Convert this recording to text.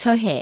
서해.